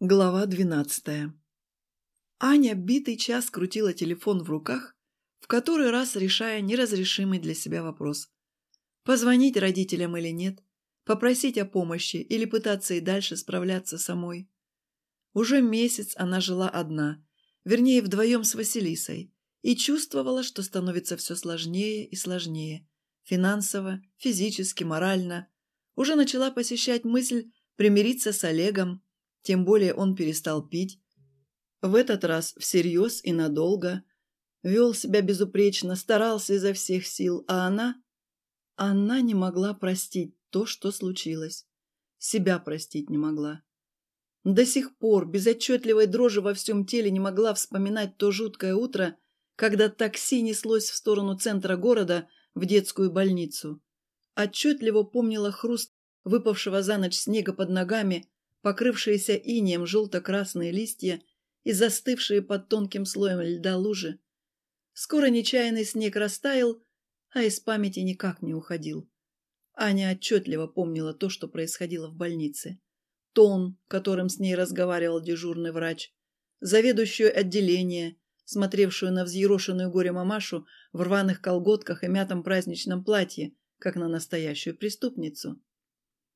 Глава двенадцатая. Аня битый час крутила телефон в руках, в который раз решая неразрешимый для себя вопрос. Позвонить родителям или нет, попросить о помощи или пытаться и дальше справляться самой. Уже месяц она жила одна, вернее вдвоем с Василисой, и чувствовала, что становится все сложнее и сложнее. Финансово, физически, морально. Уже начала посещать мысль примириться с Олегом, тем более он перестал пить. В этот раз всерьез и надолго. Вел себя безупречно, старался изо всех сил, а она... Она не могла простить то, что случилось. Себя простить не могла. До сих пор без отчетливой дрожи во всем теле не могла вспоминать то жуткое утро, когда такси неслось в сторону центра города в детскую больницу. Отчетливо помнила хруст выпавшего за ночь снега под ногами, покрывшиеся инеем желто-красные листья и застывшие под тонким слоем льда лужи. Скоро нечаянный снег растаял, а из памяти никак не уходил. Аня отчетливо помнила то, что происходило в больнице. Тон, которым с ней разговаривал дежурный врач, заведующую отделение, смотревшую на взъерошенную горе мамашу в рваных колготках и мятом праздничном платье, как на настоящую преступницу.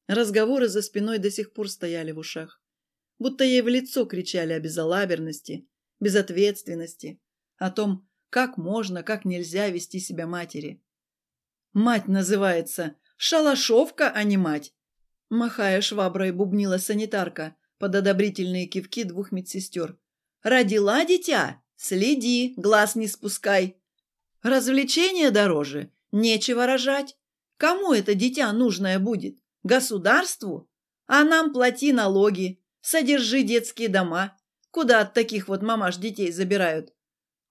Разговоры за спиной до сих пор стояли в ушах. Будто ей в лицо кричали о безалаберности, безответственности, о том, как можно, как нельзя вести себя матери. «Мать называется шалашовка, а не мать!» Махая шваброй, бубнила санитарка под одобрительные кивки двух медсестер. «Родила дитя? Следи, глаз не спускай. Развлечение дороже, нечего рожать. Кому это дитя нужное будет? Государству? А нам плати налоги, содержи детские дома. Куда от таких вот мамаш детей забирают?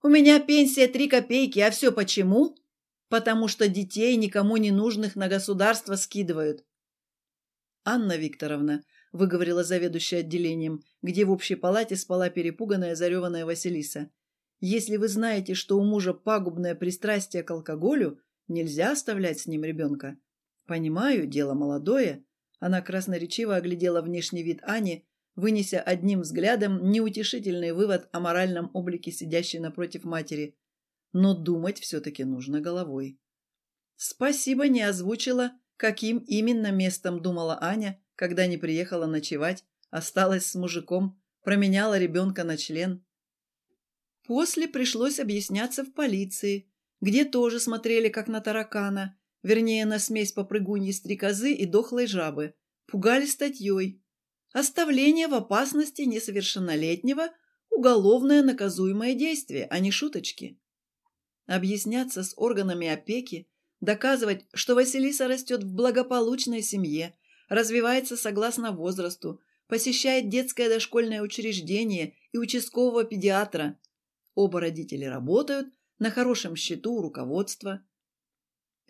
У меня пенсия три копейки, а все почему? Потому что детей никому не нужных на государство скидывают. Анна Викторовна, выговорила заведующая отделением, где в общей палате спала перепуганная зареванная Василиса. Если вы знаете, что у мужа пагубное пристрастие к алкоголю, нельзя оставлять с ним ребенка. «Понимаю, дело молодое». Она красноречиво оглядела внешний вид Ани, вынеся одним взглядом неутешительный вывод о моральном облике сидящей напротив матери. Но думать все-таки нужно головой. Спасибо не озвучила, каким именно местом думала Аня, когда не приехала ночевать, осталась с мужиком, променяла ребенка на член. После пришлось объясняться в полиции, где тоже смотрели как на таракана, вернее, на смесь попрыгуньи стрекозы и дохлой жабы, пугали статьей. Оставление в опасности несовершеннолетнего – уголовное наказуемое действие, а не шуточки. Объясняться с органами опеки, доказывать, что Василиса растет в благополучной семье, развивается согласно возрасту, посещает детское дошкольное учреждение и участкового педиатра. Оба родители работают, на хорошем счету у руководства –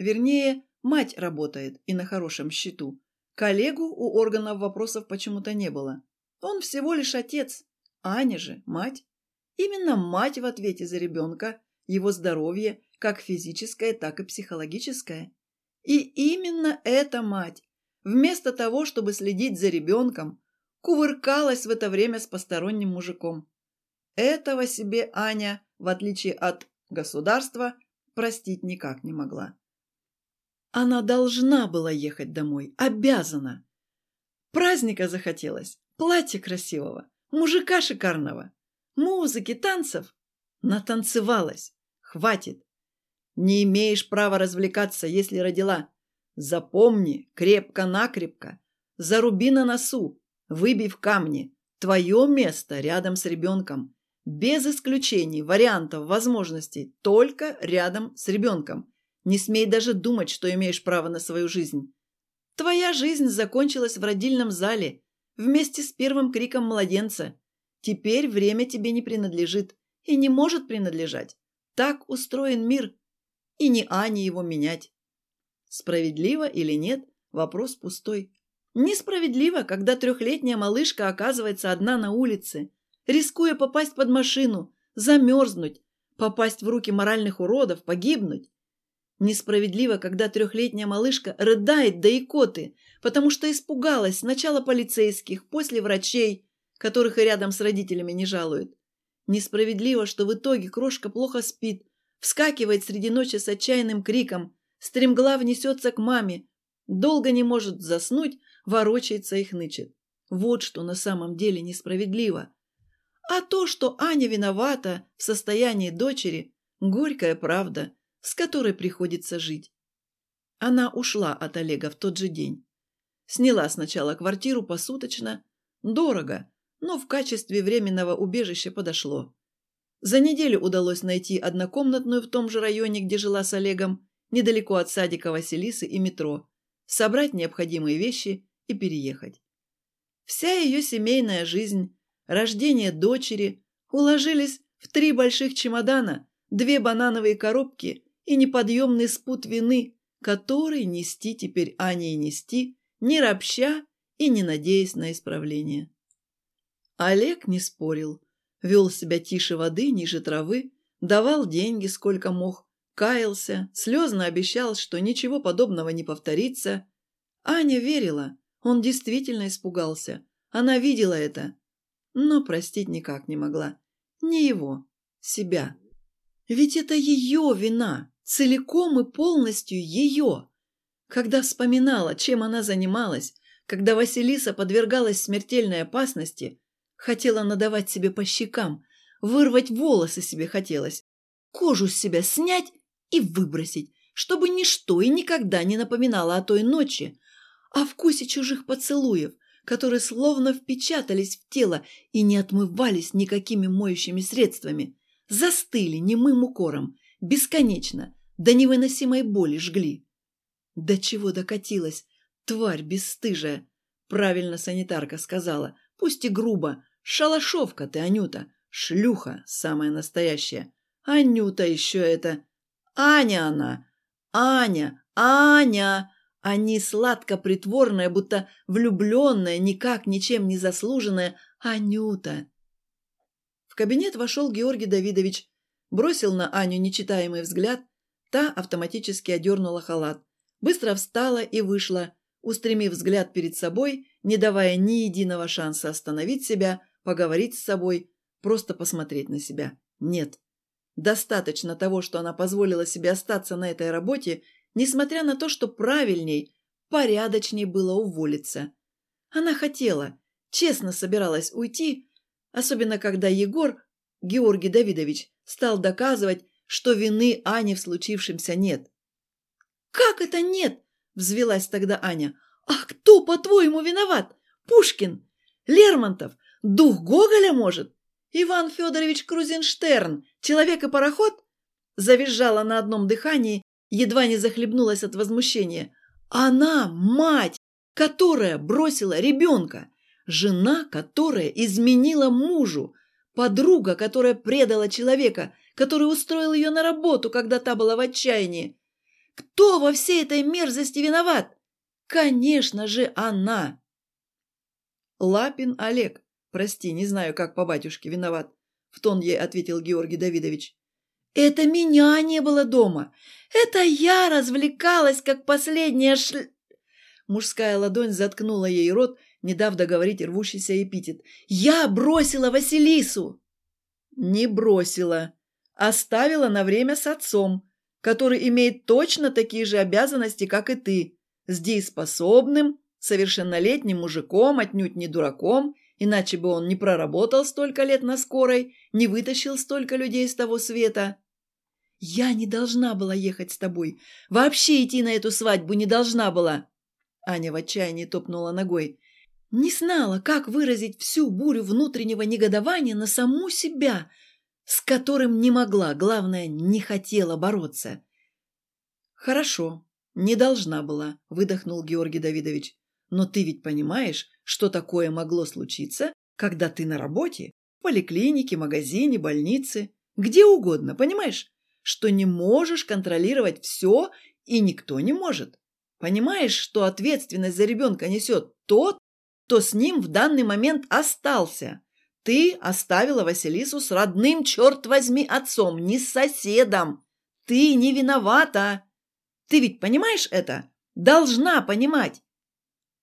Вернее, мать работает и на хорошем счету. Коллегу у органов вопросов почему-то не было. Он всего лишь отец. Аня же мать. Именно мать в ответе за ребенка, его здоровье, как физическое, так и психологическое. И именно эта мать, вместо того, чтобы следить за ребенком, кувыркалась в это время с посторонним мужиком. Этого себе Аня, в отличие от государства, простить никак не могла. Она должна была ехать домой, обязана. Праздника захотелось, платья красивого, мужика шикарного, музыки, танцев. Натанцевалась. Хватит. Не имеешь права развлекаться, если родила. Запомни, крепко-накрепко, заруби на носу, выбей в камни. Твое место рядом с ребенком. Без исключений, вариантов, возможностей, только рядом с ребенком. Не смей даже думать, что имеешь право на свою жизнь. Твоя жизнь закончилась в родильном зале, вместе с первым криком младенца. Теперь время тебе не принадлежит и не может принадлежать. Так устроен мир, и не Ане его менять. Справедливо или нет, вопрос пустой. Несправедливо, когда трехлетняя малышка оказывается одна на улице, рискуя попасть под машину, замерзнуть, попасть в руки моральных уродов, погибнуть. Несправедливо, когда трехлетняя малышка рыдает до икоты, потому что испугалась сначала полицейских, после врачей, которых и рядом с родителями не жалуют. Несправедливо, что в итоге крошка плохо спит, вскакивает среди ночи с отчаянным криком, стремглав несется к маме, долго не может заснуть, ворочается и хнычет. Вот что на самом деле несправедливо. А то, что Аня виновата в состоянии дочери, горькая правда, с которой приходится жить. Она ушла от Олега в тот же день. Сняла сначала квартиру посуточно. Дорого, но в качестве временного убежища подошло. За неделю удалось найти однокомнатную в том же районе, где жила с Олегом, недалеко от садика Василисы и метро, собрать необходимые вещи и переехать. Вся ее семейная жизнь, рождение дочери уложились в три больших чемодана, две банановые коробки и неподъемный спут вины, который нести теперь Ане и нести, не ропща и не надеясь на исправление. Олег не спорил, вел себя тише воды, ниже травы, давал деньги сколько мог, каялся, слезно обещал, что ничего подобного не повторится. Аня верила, он действительно испугался. Она видела это, но простить никак не могла. Не его, себя. Ведь это ее вина, целиком и полностью ее. Когда вспоминала, чем она занималась, когда Василиса подвергалась смертельной опасности, хотела надавать себе по щекам, вырвать волосы себе хотелось, кожу с себя снять и выбросить, чтобы ничто и никогда не напоминало о той ночи, о вкусе чужих поцелуев, которые словно впечатались в тело и не отмывались никакими моющими средствами, застыли немым укором, бесконечно, до невыносимой боли жгли. До чего докатилась, тварь бесстыжая, правильно санитарка сказала, пусть и грубо, шалашовка ты, Анюта, шлюха самая настоящая. Анюта еще это... Аня она! Аня! Аня! Они сладко-притворная, будто влюбленная, никак ничем не заслуженная Анюта. В кабинет вошел Георгий Давидович, бросил на Аню нечитаемый взгляд, та автоматически одернула халат, быстро встала и вышла, устремив взгляд перед собой, не давая ни единого шанса остановить себя, поговорить с собой, просто посмотреть на себя. Нет. Достаточно того, что она позволила себе остаться на этой работе несмотря на то, что правильней, порядочней было уволиться. Она хотела, честно собиралась уйти, особенно когда Егор, Георгий Давидович, стал доказывать, что вины Ани в случившемся нет. «Как это нет?» – взвелась тогда Аня. «А кто, по-твоему, виноват? Пушкин? Лермонтов? Дух Гоголя, может? Иван Федорович Крузенштерн? Человек и пароход?» Завизжала на одном дыхании едва не захлебнулась от возмущения. Она мать, которая бросила ребенка, жена, которая изменила мужу, подруга, которая предала человека, который устроил ее на работу, когда та была в отчаянии. Кто во всей этой мерзости виноват? Конечно же, она. Лапин Олег. Прости, не знаю, как по батюшке виноват. В тон ей ответил Георгий Давидович. Это меня не было дома. Это я развлекалась, как последняя шль... Мужская ладонь заткнула ей рот, не дав договорить рвущийся эпитет. «Я бросила Василису!» «Не бросила. Оставила на время с отцом, который имеет точно такие же обязанности, как и ты. С дееспособным, совершеннолетним мужиком, отнюдь не дураком, иначе бы он не проработал столько лет на скорой, не вытащил столько людей с того света. «Я не должна была ехать с тобой. Вообще идти на эту свадьбу не должна была!» Аня в отчаянии топнула ногой. «Не знала, как выразить всю бурю внутреннего негодования на саму себя, с которым не могла, главное, не хотела бороться». «Хорошо, не должна была», – выдохнул Георгий Давидович. «Но ты ведь понимаешь, что такое могло случиться, когда ты на работе, в поликлинике, магазине, больнице, где угодно, понимаешь? что не можешь контролировать все, и никто не может. Понимаешь, что ответственность за ребенка несет тот, кто с ним в данный момент остался. Ты оставила Василису с родным, черт возьми, отцом, не с соседом. Ты не виновата. Ты ведь понимаешь это? Должна понимать.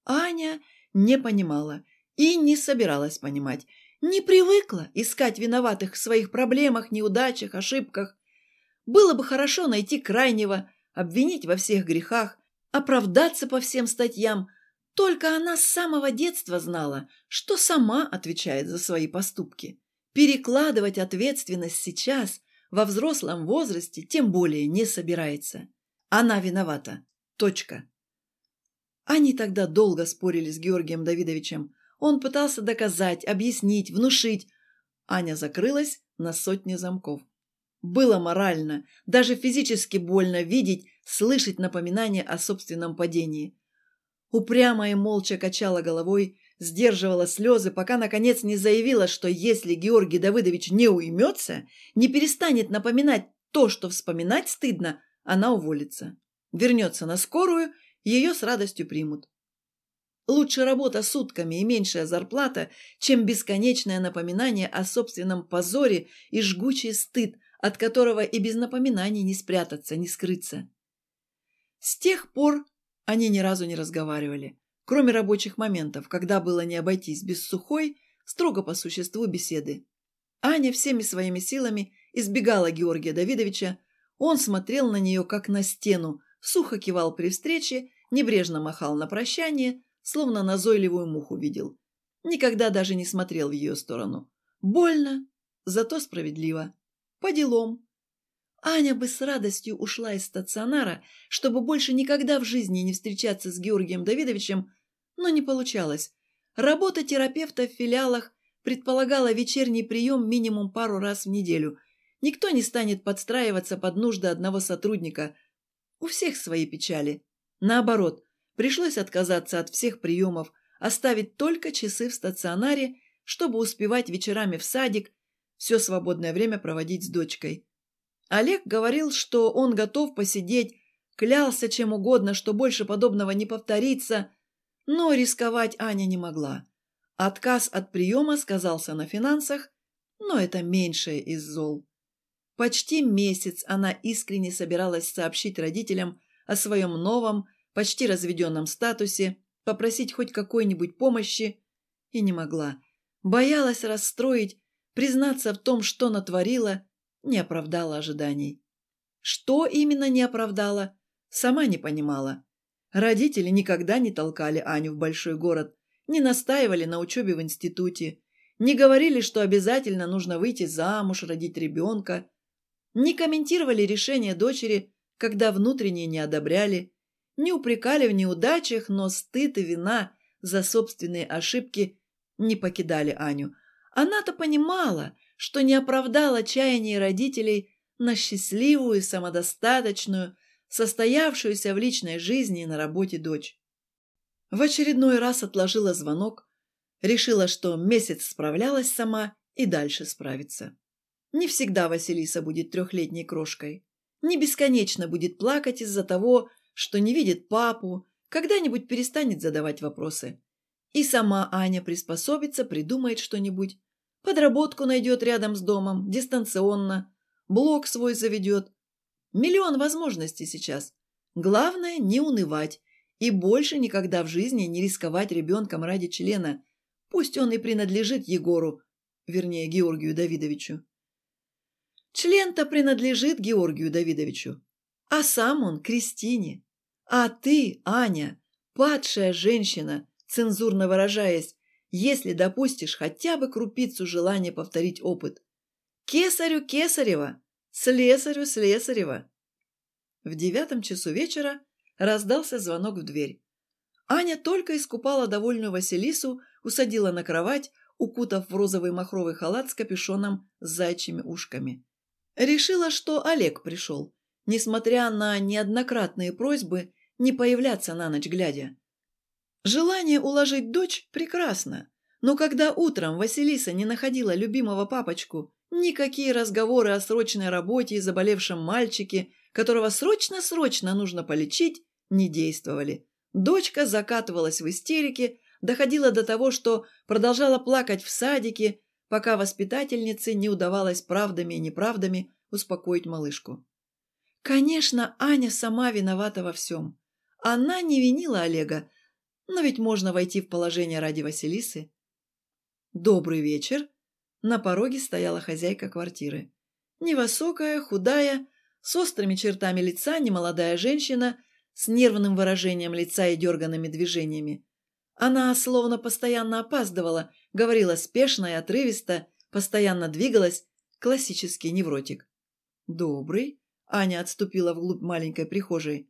Аня не понимала И не собиралась понимать. Не привыкла искать виноватых в своих проблемах, неудачах, ошибках. Было бы хорошо найти крайнего, обвинить во всех грехах, оправдаться по всем статьям. Только она с самого детства знала, что сама отвечает за свои поступки. Перекладывать ответственность сейчас, во взрослом возрасте, тем более не собирается. Она виновата. Точка. Они тогда долго спорили с Георгием Давидовичем. Он пытался доказать, объяснить, внушить. Аня закрылась на сотни замков. Было морально, даже физически больно видеть, слышать напоминание о собственном падении. Упрямо и молча качала головой, сдерживала слезы, пока, наконец, не заявила, что если Георгий Давыдович не уймется, не перестанет напоминать то, что вспоминать стыдно, она уволится. Вернется на скорую, ее с радостью примут. Лучше работа сутками и меньшая зарплата, чем бесконечное напоминание о собственном позоре и жгучий стыд, от которого и без напоминаний не спрятаться, не скрыться. С тех пор они ни разу не разговаривали, кроме рабочих моментов, когда было не обойтись без сухой, строго по существу беседы. Аня всеми своими силами избегала Георгия Давидовича, он смотрел на нее, как на стену, сухо кивал при встрече, небрежно махал на прощание, словно назойливую муху видел. Никогда даже не смотрел в ее сторону. Больно, зато справедливо. По делам. Аня бы с радостью ушла из стационара, чтобы больше никогда в жизни не встречаться с Георгием Давидовичем, но не получалось. Работа терапевта в филиалах предполагала вечерний прием минимум пару раз в неделю. Никто не станет подстраиваться под нужды одного сотрудника – у всех свои печали. Наоборот, пришлось отказаться от всех приемов, оставить только часы в стационаре, чтобы успевать вечерами в садик, все свободное время проводить с дочкой. Олег говорил, что он готов посидеть, клялся чем угодно, что больше подобного не повторится, но рисковать Аня не могла. Отказ от приема сказался на финансах, но это меньшее из зол. Почти месяц она искренне собиралась сообщить родителям о своем новом, почти разведенном статусе, попросить хоть какой-нибудь помощи, и не могла. Боялась расстроить, признаться в том, что натворила, не оправдала ожиданий. Что именно не оправдала, сама не понимала. Родители никогда не толкали Аню в большой город, не настаивали на учебе в институте, не говорили, что обязательно нужно выйти замуж, родить ребенка, не комментировали решение дочери, когда внутренне не одобряли, не упрекали в неудачах, но стыд и вина за собственные ошибки не покидали Аню. Она-то понимала, что не оправдала чаяния родителей на счастливую, самодостаточную, состоявшуюся в личной жизни и на работе дочь. В очередной раз отложила звонок, решила, что месяц справлялась сама и дальше справится. Не всегда Василиса будет трехлетней крошкой. Не бесконечно будет плакать из-за того, что не видит папу, когда-нибудь перестанет задавать вопросы. И сама Аня приспособится, придумает что-нибудь. Подработку найдет рядом с домом, дистанционно. Блог свой заведет. Миллион возможностей сейчас. Главное – не унывать. И больше никогда в жизни не рисковать ребенком ради члена. Пусть он и принадлежит Егору, вернее, Георгию Давидовичу. Член-то принадлежит Георгию Давидовичу, а сам он Кристине. А ты, Аня, падшая женщина, цензурно выражаясь, если допустишь хотя бы крупицу желания повторить опыт. Кесарю Кесарева, слесарю Слесарева. В девятом часу вечера раздался звонок в дверь. Аня только искупала довольную Василису, усадила на кровать, укутав в розовый махровый халат с капюшоном с зайчими ушками. Решила, что Олег пришел, несмотря на неоднократные просьбы не появляться на ночь глядя. Желание уложить дочь прекрасно, но когда утром Василиса не находила любимого папочку, никакие разговоры о срочной работе и заболевшем мальчике, которого срочно-срочно нужно полечить, не действовали. Дочка закатывалась в истерике, доходила до того, что продолжала плакать в садике, пока воспитательнице не удавалось правдами и неправдами успокоить малышку. Конечно, Аня сама виновата во всем. Она не винила Олега, но ведь можно войти в положение ради Василисы. «Добрый вечер!» На пороге стояла хозяйка квартиры. Невысокая, худая, с острыми чертами лица, немолодая женщина, с нервным выражением лица и дерганными движениями. Она словно постоянно опаздывала, говорила спешно и отрывисто, постоянно двигалась, классический невротик. «Добрый», — Аня отступила вглубь маленькой прихожей.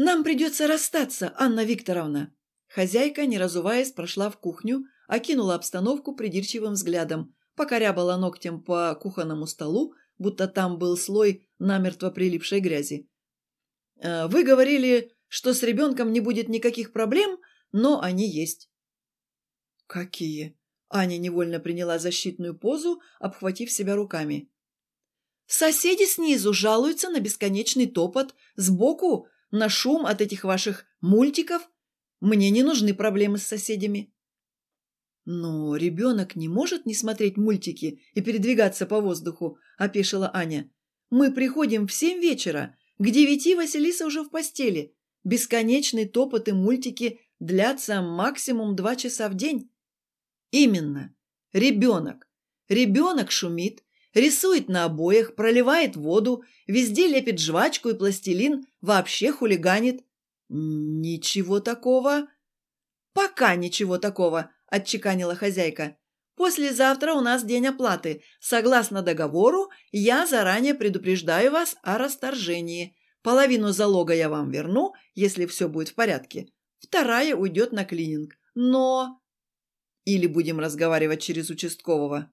«Нам придется расстаться, Анна Викторовна». Хозяйка, не разуваясь, прошла в кухню, окинула обстановку придирчивым взглядом, покорябала ногтем по кухонному столу, будто там был слой намертво прилипшей грязи. «Э, «Вы говорили, что с ребенком не будет никаких проблем, но они есть». «Какие?» Аня невольно приняла защитную позу, обхватив себя руками. «Соседи снизу жалуются на бесконечный топот, сбоку на шум от этих ваших мультиков. Мне не нужны проблемы с соседями». «Но ребенок не может не смотреть мультики и передвигаться по воздуху», – опешила Аня. «Мы приходим в семь вечера. К девяти Василиса уже в постели. Бесконечный топот и мультики длятся максимум два часа в день». «Именно. Ребенок. Ребенок шумит, рисует на обоях, проливает воду, везде лепит жвачку и пластилин, вообще хулиганит». «Ничего такого». «Пока ничего такого», – отчеканила хозяйка. «Послезавтра у нас день оплаты. Согласно договору, я заранее предупреждаю вас о расторжении. Половину залога я вам верну, если все будет в порядке. Вторая уйдет на клининг. Но...» «Или будем разговаривать через участкового?»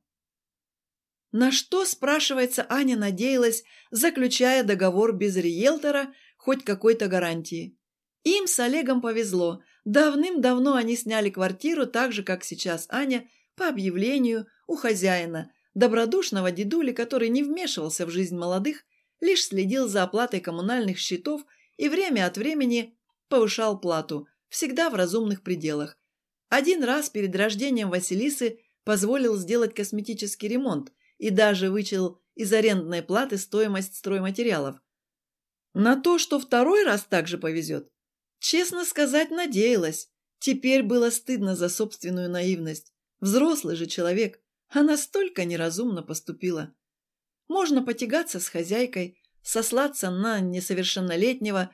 На что, спрашивается, Аня надеялась, заключая договор без риэлтора, хоть какой-то гарантии. Им с Олегом повезло – Давным-давно они сняли квартиру так же, как сейчас Аня, по объявлению у хозяина, добродушного дедули, который не вмешивался в жизнь молодых, лишь следил за оплатой коммунальных счетов и время от времени повышал плату, всегда в разумных пределах. Один раз перед рождением Василисы позволил сделать косметический ремонт и даже вычел из арендной платы стоимость стройматериалов. На то, что второй раз также повезет, Честно сказать, надеялась. Теперь было стыдно за собственную наивность. Взрослый же человек, а настолько неразумно поступила. Можно потягаться с хозяйкой, сослаться на несовершеннолетнего,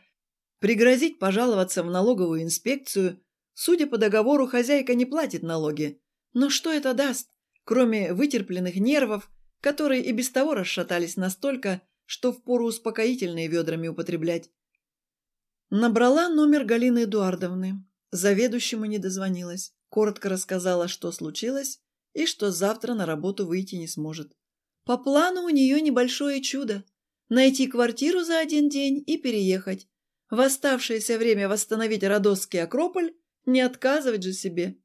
пригрозить пожаловаться в налоговую инспекцию. Судя по договору, хозяйка не платит налоги. Но что это даст, кроме вытерпленных нервов, которые и без того расшатались настолько, что впору успокоительные ведрами употреблять? Набрала номер Галины Эдуардовны. Заведующему не дозвонилась. Коротко рассказала, что случилось, и что завтра на работу выйти не сможет. По плану у нее небольшое чудо – найти квартиру за один день и переехать. В оставшееся время восстановить Родосский Акрополь, не отказывать же себе.